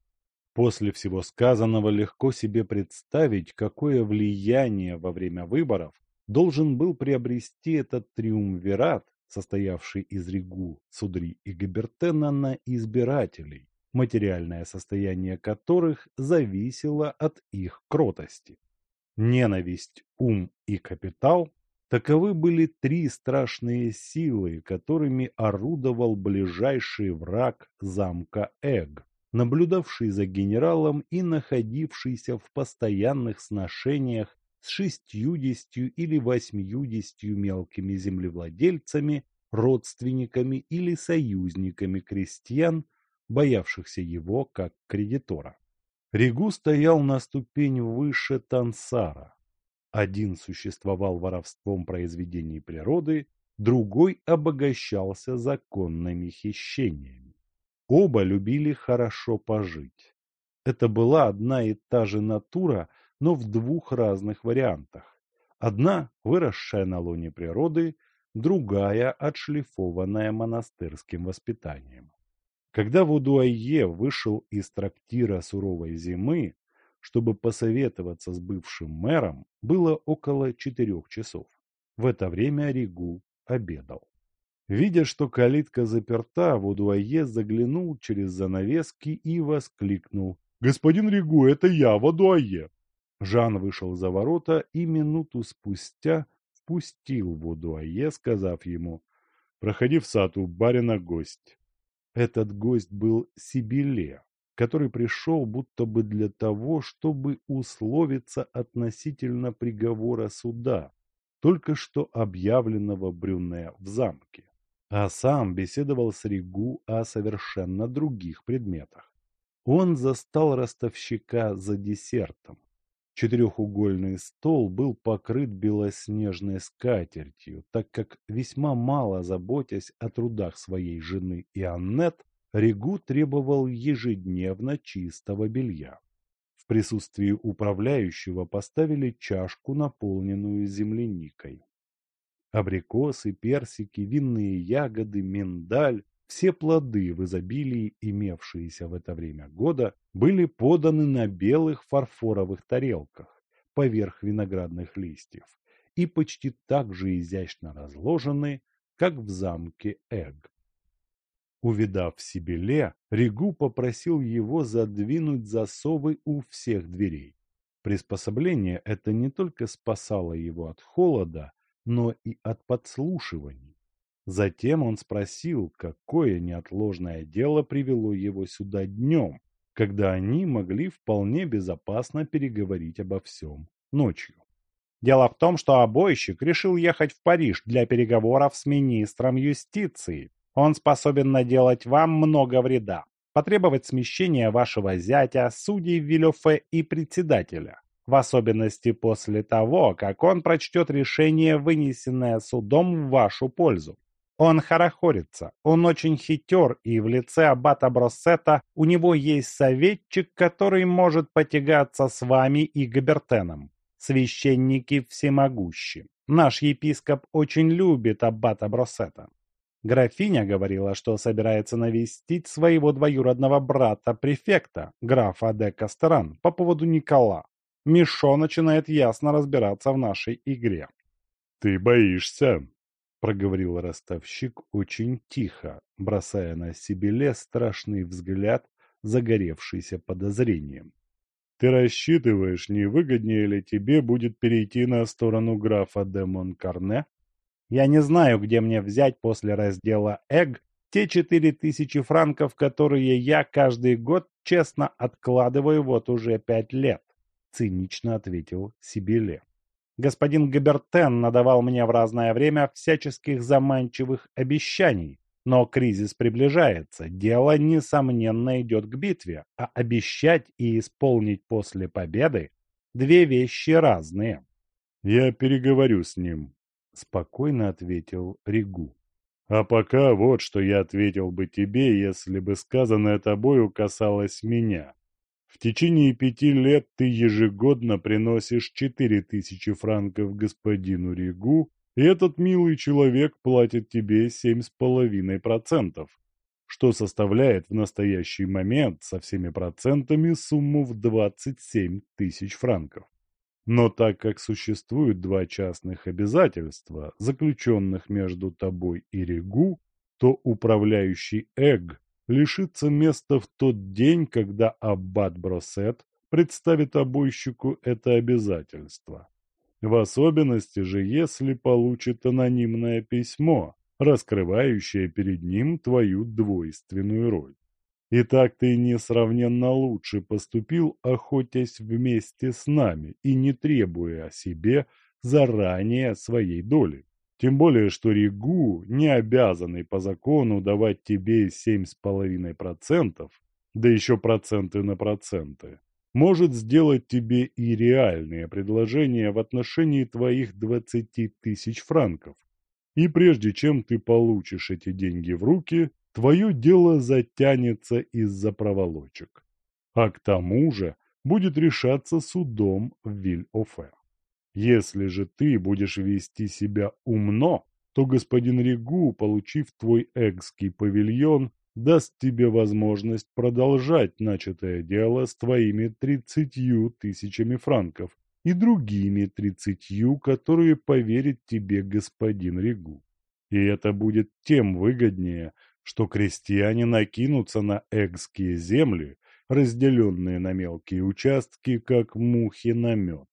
После всего сказанного легко себе представить, какое влияние во время выборов должен был приобрести этот триумвират, состоявший из Ригу, Судри и Габертена, на избирателей, материальное состояние которых зависело от их кротости. Ненависть, ум и капитал – таковы были три страшные силы, которыми орудовал ближайший враг замка Эг, наблюдавший за генералом и находившийся в постоянных сношениях с шестьюдесятью или восьмьюдесятью мелкими землевладельцами, родственниками или союзниками крестьян, боявшихся его как кредитора. Ригу стоял на ступень выше Тансара. Один существовал воровством произведений природы, другой обогащался законными хищениями. Оба любили хорошо пожить. Это была одна и та же натура, но в двух разных вариантах. Одна, выросшая на лоне природы, другая, отшлифованная монастырским воспитанием. Когда Вудуайе вышел из трактира суровой зимы, чтобы посоветоваться с бывшим мэром, было около четырех часов. В это время Ригу обедал. Видя, что калитка заперта, Вудуайе заглянул через занавески и воскликнул. «Господин Ригу, это я, Вудуайе!» Жан вышел за ворота и минуту спустя впустил Вудуайе, сказав ему «Проходи в сад, у барина гость». Этот гость был Сибиле, который пришел будто бы для того, чтобы условиться относительно приговора суда, только что объявленного Брюне в замке а сам беседовал с Ригу о совершенно других предметах. Он застал ростовщика за десертом. Четырехугольный стол был покрыт белоснежной скатертью, так как, весьма мало заботясь о трудах своей жены и Аннет, Ригу требовал ежедневно чистого белья. В присутствии управляющего поставили чашку, наполненную земляникой. Абрикосы, персики, винные ягоды, миндаль, все плоды в изобилии, имевшиеся в это время года, были поданы на белых фарфоровых тарелках поверх виноградных листьев и почти так же изящно разложены, как в замке Эг. Увидав Сибиле, Ригу попросил его задвинуть засовы у всех дверей. Приспособление это не только спасало его от холода, но и от подслушиваний. Затем он спросил, какое неотложное дело привело его сюда днем, когда они могли вполне безопасно переговорить обо всем ночью. Дело в том, что обойщик решил ехать в Париж для переговоров с министром юстиции. Он способен наделать вам много вреда, потребовать смещения вашего зятя, судей Вилёфе и председателя в особенности после того, как он прочтет решение, вынесенное судом в вашу пользу. Он хорохорится, он очень хитер, и в лице аббата Броссета у него есть советчик, который может потягаться с вами и Габертеном. Священники всемогущи. Наш епископ очень любит аббата Броссета. Графиня говорила, что собирается навестить своего двоюродного брата-префекта, графа де Кастеран, по поводу Никола. Мишо начинает ясно разбираться в нашей игре. «Ты боишься?» – проговорил ростовщик очень тихо, бросая на Сибиле страшный взгляд, загоревшийся подозрением. «Ты рассчитываешь, не выгоднее ли тебе будет перейти на сторону графа де Монкарне?» «Я не знаю, где мне взять после раздела «Эг» те четыре тысячи франков, которые я каждый год честно откладываю вот уже пять лет. — цинично ответил Сибиле. «Господин Габертен надавал мне в разное время всяческих заманчивых обещаний, но кризис приближается, дело, несомненно, идет к битве, а обещать и исполнить после победы – две вещи разные». «Я переговорю с ним», – спокойно ответил Ригу. «А пока вот что я ответил бы тебе, если бы сказанное тобою касалось меня. В течение пяти лет ты ежегодно приносишь четыре тысячи франков господину Ригу, и этот милый человек платит тебе семь с половиной процентов, что составляет в настоящий момент со всеми процентами сумму в 27 тысяч франков. Но так как существуют два частных обязательства, заключенных между тобой и Ригу, то управляющий Эг лишится места в тот день, когда аббат Бросет представит обойщику это обязательство. В особенности же, если получит анонимное письмо, раскрывающее перед ним твою двойственную роль. И так ты несравненно лучше поступил, охотясь вместе с нами и не требуя о себе заранее своей доли. Тем более, что Ригу, не обязанный по закону давать тебе 7,5%, да еще проценты на проценты, может сделать тебе и реальные предложения в отношении твоих 20 тысяч франков. И прежде чем ты получишь эти деньги в руки, твое дело затянется из-за проволочек. а к тому же будет решаться судом в Виль-Офе. Если же ты будешь вести себя умно, то господин Ригу, получив твой экский павильон, даст тебе возможность продолжать начатое дело с твоими тридцатью тысячами франков и другими тридцатью, которые поверит тебе господин Ригу. И это будет тем выгоднее, что крестьяне накинутся на экские земли, разделенные на мелкие участки, как мухи на мед.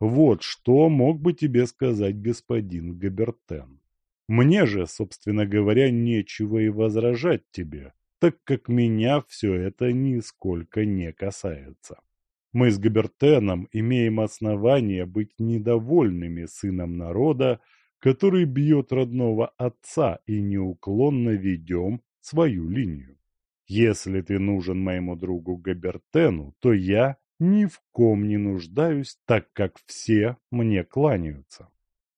Вот что мог бы тебе сказать господин Габертен. Мне же, собственно говоря, нечего и возражать тебе, так как меня все это нисколько не касается. Мы с Габертеном имеем основания быть недовольными сыном народа, который бьет родного отца и неуклонно ведем свою линию. Если ты нужен моему другу Габертену, то я ни в ком не нуждаюсь, так как все мне кланяются.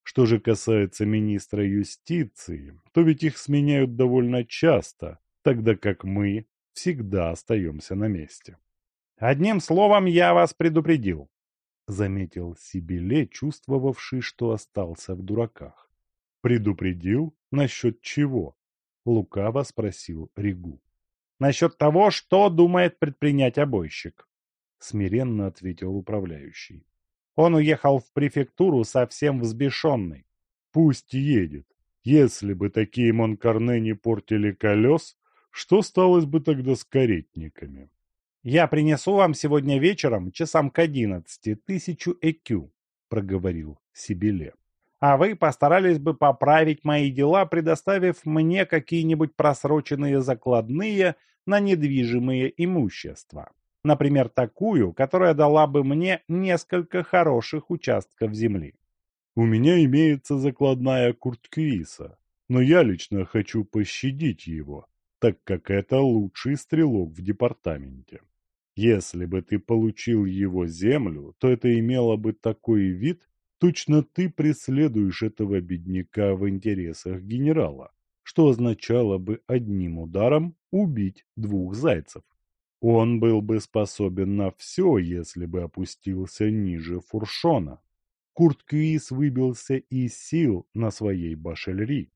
Что же касается министра юстиции, то ведь их сменяют довольно часто, тогда как мы всегда остаемся на месте. Одним словом, я вас предупредил, заметил Сибиле, чувствовавший, что остался в дураках. Предупредил? Насчет чего? Лукаво спросил Ригу. Насчет того, что думает предпринять обойщик, смиренно ответил управляющий. Он уехал в префектуру совсем взбешенный. Пусть едет. Если бы такие Монкарне не портили колес, что сталось бы тогда с каретниками? «Я принесу вам сегодня вечером, часам к одиннадцати, тысячу экю», — проговорил Сибиле. «А вы постарались бы поправить мои дела, предоставив мне какие-нибудь просроченные закладные на недвижимые имущества. Например, такую, которая дала бы мне несколько хороших участков земли. У меня имеется закладная Куртквиса, но я лично хочу пощадить его, так как это лучший стрелок в департаменте. Если бы ты получил его землю, то это имело бы такой вид, точно ты преследуешь этого бедняка в интересах генерала, что означало бы одним ударом убить двух зайцев. Он был бы способен на все, если бы опустился ниже фуршона. Курт Кюис выбился из сил на своей башельри.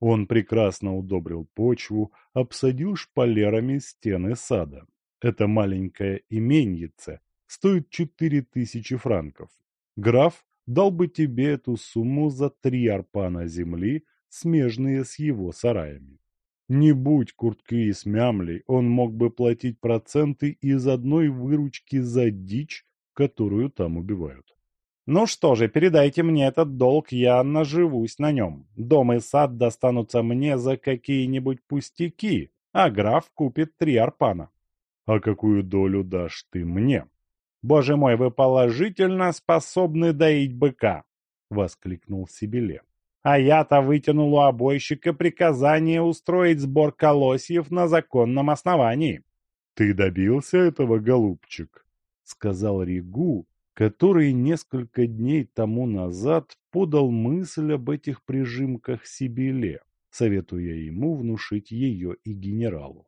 Он прекрасно удобрил почву, обсадил шпалерами стены сада. Это маленькое именьице стоит четыре тысячи франков. Граф дал бы тебе эту сумму за три арпана земли, смежные с его сараями. Не будь куртки и смямлей, он мог бы платить проценты из одной выручки за дичь, которую там убивают. Ну что же, передайте мне этот долг, я наживусь на нем. Дом и сад достанутся мне за какие-нибудь пустяки, а граф купит три арпана. А какую долю дашь ты мне? Боже мой, вы положительно способны доить быка! — воскликнул Сибиле. А я-то вытянул у обойщика приказание устроить сбор колосьев на законном основании. «Ты добился этого, голубчик?» — сказал Ригу, который несколько дней тому назад подал мысль об этих прижимках Сибиле, советуя ему внушить ее и генералу.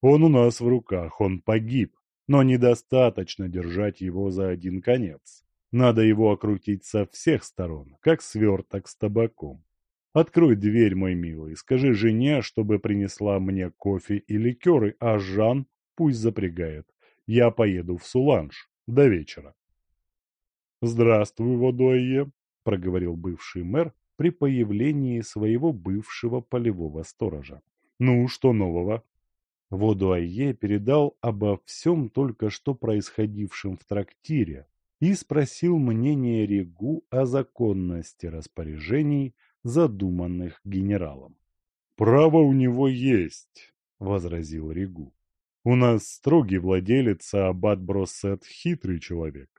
«Он у нас в руках, он погиб, но недостаточно держать его за один конец. Надо его окрутить со всех сторон, как сверток с табаком. Открой дверь, мой милый, скажи жене, чтобы принесла мне кофе и ликеры, а Жан пусть запрягает. Я поеду в Суланж до вечера. «Здравствуй, Водойе», — проговорил бывший мэр при появлении своего бывшего полевого сторожа. «Ну, что нового?» Водуайе передал обо всем только что происходившем в трактире, и спросил мнение Регу о законности распоряжений, задуманных генералом. «Право у него есть», — возразил Регу. «У нас строгий владелец, а аббат Броссет хитрый человек.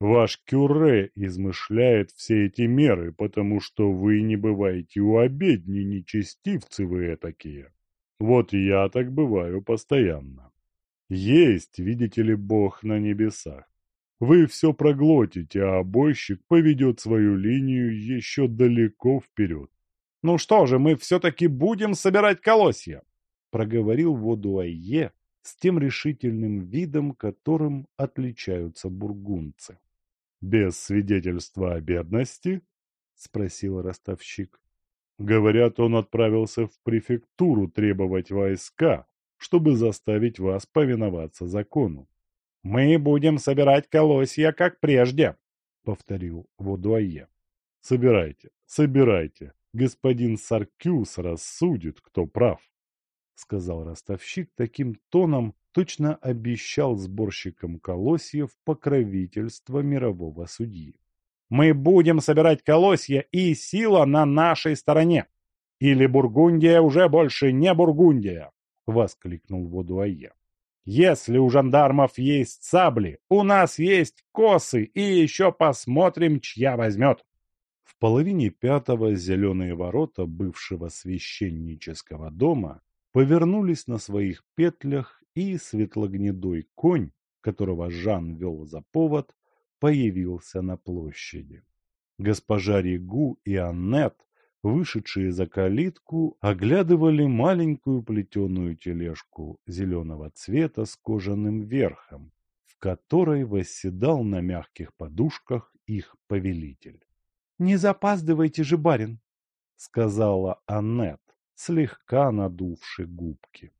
Ваш кюре измышляет все эти меры, потому что вы не бываете у обедни, нечестивцы вы такие. Вот я так бываю постоянно. Есть, видите ли, Бог на небесах. Вы все проглотите, а обойщик поведет свою линию еще далеко вперед. «Ну что же, мы все-таки будем собирать колосья!» — проговорил Водуайе с тем решительным видом, которым отличаются бургунцы. «Без свидетельства о бедности?» – спросил ростовщик. «Говорят, он отправился в префектуру требовать войска, чтобы заставить вас повиноваться закону». «Мы будем собирать колосья, как прежде», — повторил Водуае. «Собирайте, собирайте. Господин Саркюс рассудит, кто прав», — сказал ростовщик таким тоном, точно обещал сборщикам колосьев покровительство мирового судьи. «Мы будем собирать колосья, и сила на нашей стороне. Или Бургундия уже больше не Бургундия!» — воскликнул Водуае. «Если у жандармов есть сабли, у нас есть косы, и еще посмотрим, чья возьмет!» В половине пятого зеленые ворота бывшего священнического дома повернулись на своих петлях, и светлогнедой конь, которого Жан вел за повод, появился на площади. Госпожа Ригу и Аннет, вышедшие за калитку, оглядывали маленькую плетеную тележку зеленого цвета с кожаным верхом, в которой восседал на мягких подушках их повелитель. «Не запаздывайте же, барин!» — сказала Аннет, слегка надувши губки.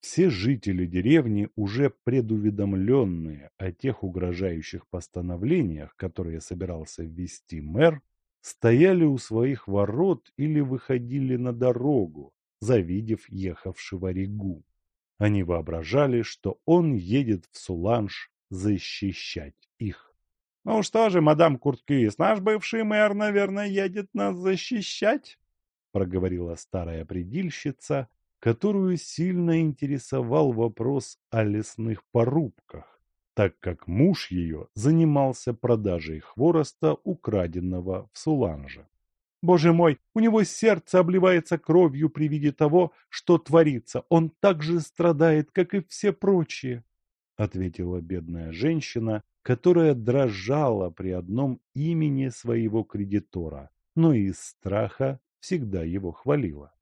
Все жители деревни, уже предуведомленные о тех угрожающих постановлениях, которые собирался ввести мэр, стояли у своих ворот или выходили на дорогу, завидев ехавшего Ригу. Они воображали, что он едет в Суланж защищать их. «Ну что же, мадам Курткюис, наш бывший мэр, наверное, едет нас защищать?» проговорила старая предильщица, которую сильно интересовал вопрос о лесных порубках, так как муж ее занимался продажей хвороста, украденного в Суланже. Боже мой, у него сердце обливается кровью при виде того, что творится. Он так же страдает, как и все прочие, — ответила бедная женщина, которая дрожала при одном имени своего кредитора, но из страха всегда его хвалила.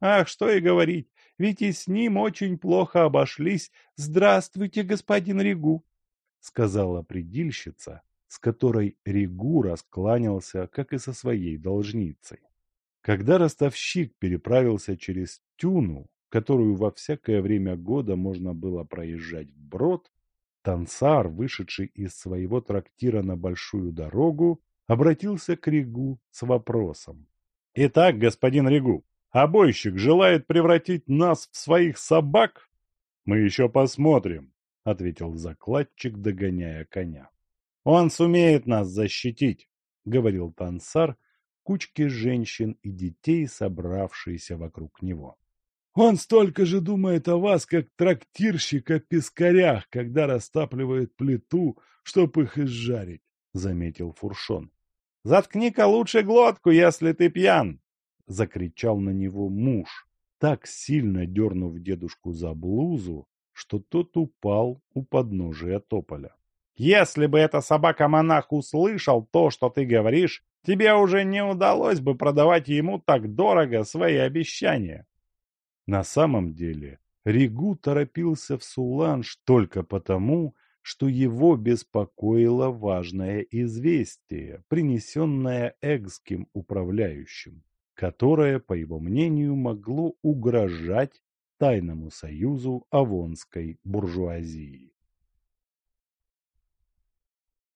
Ах, что и говорить, ведь и с ним очень плохо обошлись. Здравствуйте, господин Ригу, сказала предильщица, с которой Ригу раскланялся, как и со своей должницей. Когда ростовщик переправился через Тюну, которую во всякое время года можно было проезжать вброд, Тансар, вышедший из своего трактира на большую дорогу, обратился к Ригу с вопросом. «Итак, господин Ригу, обойщик желает превратить нас в своих собак?» «Мы еще посмотрим», — ответил закладчик, догоняя коня. «Он сумеет нас защитить», — говорил Тансар кучке женщин и детей, собравшиеся вокруг него. Он столько же думает о вас, как трактирщик о пескарях, когда растапливает плиту, чтоб их изжарить, — заметил Фуршон. — Заткни-ка лучше глотку, если ты пьян! — закричал на него муж, так сильно дернув дедушку за блузу, что тот упал у подножия тополя. — Если бы эта собака-монах услышал то, что ты говоришь, тебе уже не удалось бы продавать ему так дорого свои обещания. На самом деле Ригу торопился в Суланж только потому, что его беспокоило важное известие, принесенное экским управляющим, которое, по его мнению, могло угрожать тайному союзу авонской буржуазии.